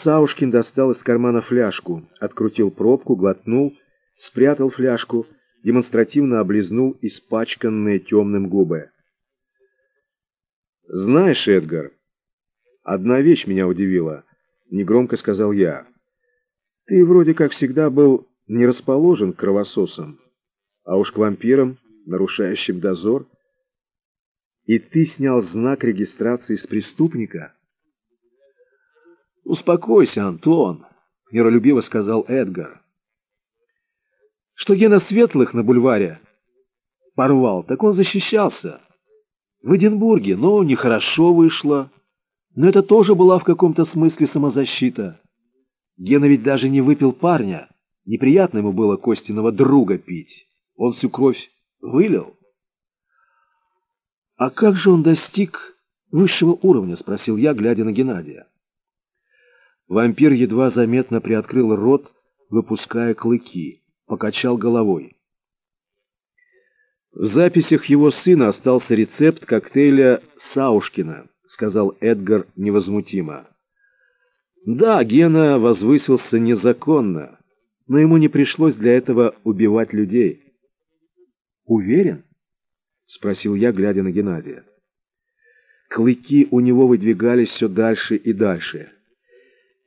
Саушкин достал из кармана фляжку, открутил пробку, глотнул, спрятал фляжку, демонстративно облизнул испачканные темным губы. «Знаешь, Эдгар, одна вещь меня удивила», — негромко сказал я. «Ты вроде как всегда был не расположен к кровососам, а уж к вампирам, нарушающим дозор. И ты снял знак регистрации с преступника?» «Успокойся, Антон», — миролюбиво сказал Эдгар. «Что Гена Светлых на бульваре порвал, так он защищался. В Эдинбурге, но нехорошо вышло. Но это тоже была в каком-то смысле самозащита. Гена ведь даже не выпил парня. Неприятно ему было Костиного друга пить. Он всю кровь вылил. «А как же он достиг высшего уровня?» — спросил я, глядя на Геннадия. Вампир едва заметно приоткрыл рот, выпуская клыки, покачал головой. «В записях его сына остался рецепт коктейля Саушкина», — сказал Эдгар невозмутимо. «Да, Гена возвысился незаконно, но ему не пришлось для этого убивать людей». «Уверен?» — спросил я, глядя на Геннадия. Клыки у него выдвигались все дальше и дальше.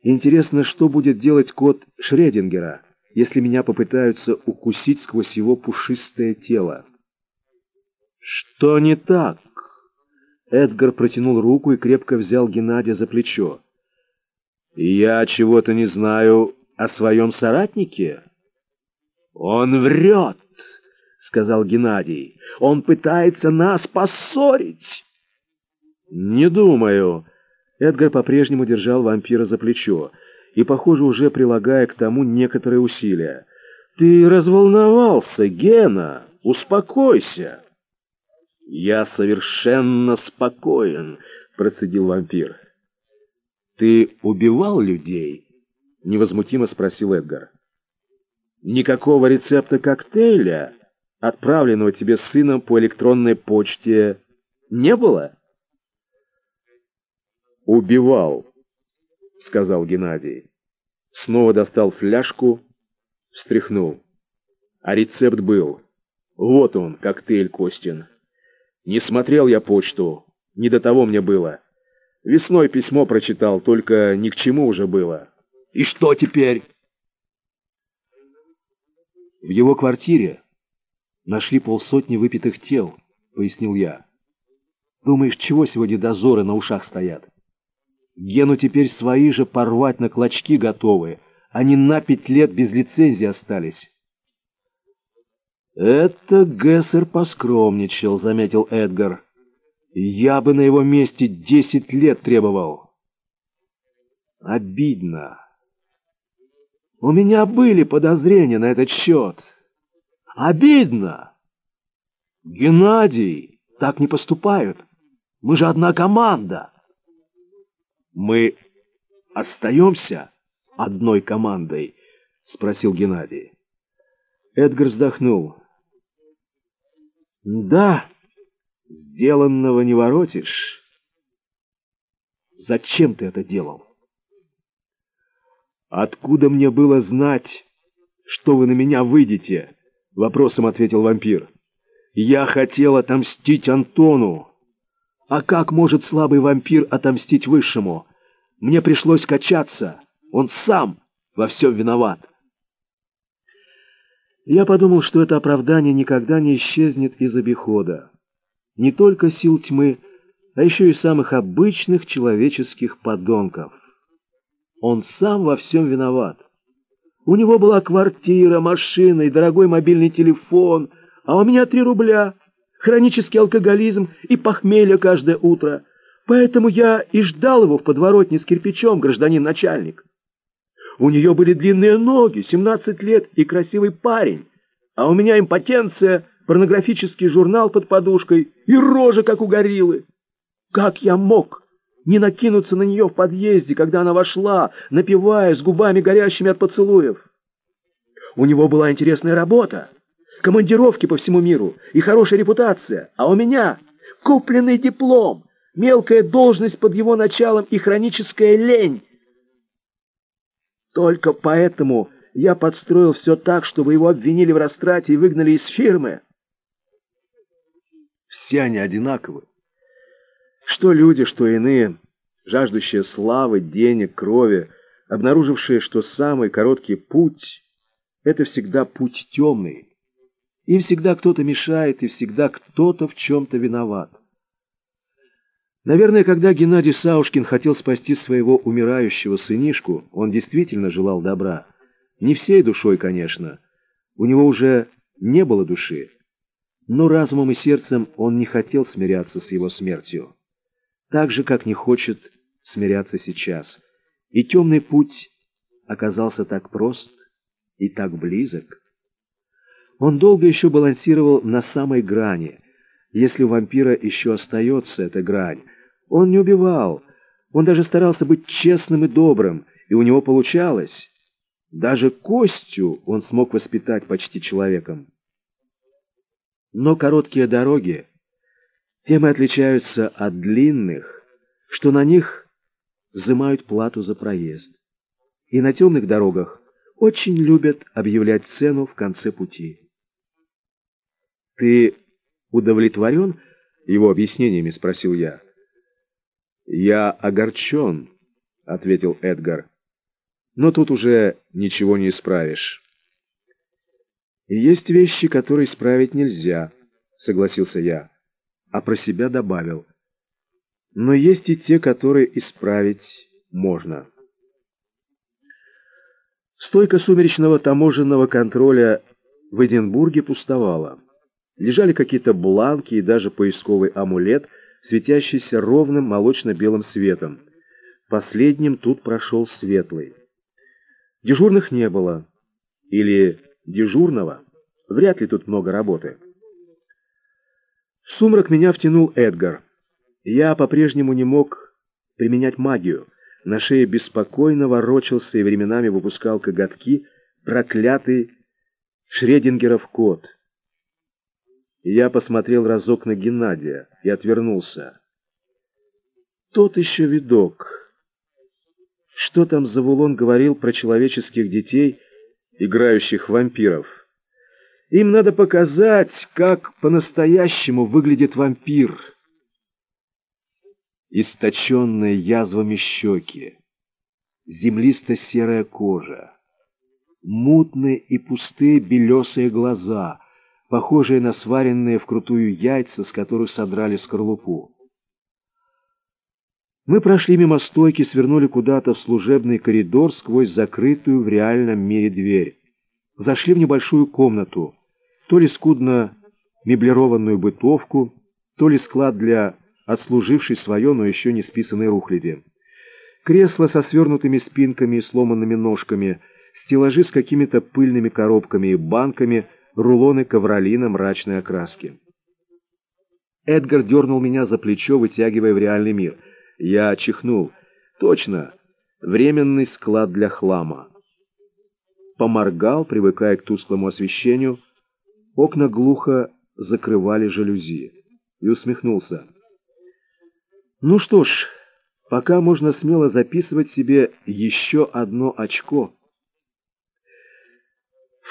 Интересно, что будет делать кот Шредингера, если меня попытаются укусить сквозь его пушистое тело? Что не так? Эдгар протянул руку и крепко взял Геннадия за плечо. «Я чего-то не знаю о своем соратнике?» «Он врет!» — сказал Геннадий. «Он пытается нас поссорить!» «Не думаю!» Эдгар по-прежнему держал вампира за плечо и, похоже, уже прилагая к тому некоторые усилия. «Ты разволновался, Гена! Успокойся!» «Я совершенно спокоен», — процедил вампир. «Ты убивал людей?» — невозмутимо спросил Эдгар. «Никакого рецепта коктейля, отправленного тебе сыном по электронной почте, не было?» «Убивал», — сказал Геннадий. Снова достал фляжку, встряхнул. А рецепт был. Вот он, коктейль Костин. Не смотрел я почту, не до того мне было. Весной письмо прочитал, только ни к чему уже было. И что теперь? В его квартире нашли полсотни выпитых тел, пояснил я. Думаешь, чего сегодня дозоры на ушах стоят? Гену теперь свои же порвать на клочки готовы. Они на пять лет без лицензии остались. «Это Гессер поскромничал», — заметил Эдгар. «Я бы на его месте десять лет требовал». «Обидно. У меня были подозрения на этот счет. Обидно. Геннадий, так не поступают. Мы же одна команда». «Мы остаемся одной командой?» — спросил Геннадий. Эдгар вздохнул. «Да, сделанного не воротишь. Зачем ты это делал?» «Откуда мне было знать, что вы на меня выйдете?» — вопросом ответил вампир. «Я хотел отомстить Антону». А как может слабый вампир отомстить высшему? Мне пришлось качаться. Он сам во всем виноват. Я подумал, что это оправдание никогда не исчезнет из обихода. Не только сил тьмы, а еще и самых обычных человеческих подонков. Он сам во всем виноват. У него была квартира, машина и дорогой мобильный телефон, а у меня три рубля хронический алкоголизм и похмелье каждое утро. Поэтому я и ждал его в подворотне с кирпичом, гражданин начальник. У нее были длинные ноги, 17 лет и красивый парень, а у меня импотенция, порнографический журнал под подушкой и рожа, как у гориллы. Как я мог не накинуться на нее в подъезде, когда она вошла, напивая с губами горящими от поцелуев? У него была интересная работа командировки по всему миру и хорошая репутация, а у меня купленный диплом, мелкая должность под его началом и хроническая лень. Только поэтому я подстроил все так, чтобы его обвинили в растрате и выгнали из фирмы. Все они одинаковы. Что люди, что иные, жаждущие славы, денег, крови, обнаружившие, что самый короткий путь — это всегда путь темный. Им всегда кто-то мешает, и всегда кто-то в чем-то виноват. Наверное, когда Геннадий Саушкин хотел спасти своего умирающего сынишку, он действительно желал добра. Не всей душой, конечно. У него уже не было души. Но разумом и сердцем он не хотел смиряться с его смертью. Так же, как не хочет смиряться сейчас. И темный путь оказался так прост и так близок. Он долго еще балансировал на самой грани. Если у вампира еще остается эта грань, он не убивал. Он даже старался быть честным и добрым, и у него получалось. Даже Костю он смог воспитать почти человеком. Но короткие дороги тем и отличаются от длинных, что на них взимают плату за проезд. И на темных дорогах очень любят объявлять цену в конце пути. «Ты удовлетворен его объяснениями?» — спросил я. «Я огорчен», — ответил Эдгар. «Но тут уже ничего не исправишь». «Есть вещи, которые исправить нельзя», — согласился я, а про себя добавил. «Но есть и те, которые исправить можно». Стойка сумеречного таможенного контроля в Эдинбурге пустовала. Лежали какие-то бланки и даже поисковый амулет — светящийся ровным молочно-белым светом. Последним тут прошел светлый. Дежурных не было. Или дежурного. Вряд ли тут много работы. В сумрак меня втянул Эдгар. Я по-прежнему не мог применять магию. На шее беспокойно ворочался и временами выпускал коготки проклятый Шредингеров кот — я посмотрел разок на Геннадия и отвернулся. Тот еще видок. Что там Завулон говорил про человеческих детей, играющих вампиров? Им надо показать, как по-настоящему выглядит вампир. Источенные язвами щеки, землисто-серая кожа, мутные и пустые белесые глаза — похожие на сваренные вкрутую яйца, с которых содрали скорлупу. Мы прошли мимо стойки, свернули куда-то в служебный коридор сквозь закрытую в реальном мире дверь. Зашли в небольшую комнату, то ли скудно меблированную бытовку, то ли склад для отслужившей свое, но еще не списанной рухляди. Кресла со свернутыми спинками и сломанными ножками, стеллажи с какими-то пыльными коробками и банками — рулоны ковролина мрачной окраски. Эдгар дернул меня за плечо, вытягивая в реальный мир. Я чихнул. Точно, временный склад для хлама. Поморгал, привыкая к тусклому освещению. Окна глухо закрывали жалюзи. И усмехнулся. Ну что ж, пока можно смело записывать себе еще одно очко.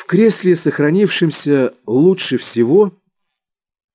В кресле, сохранившемся лучше всего,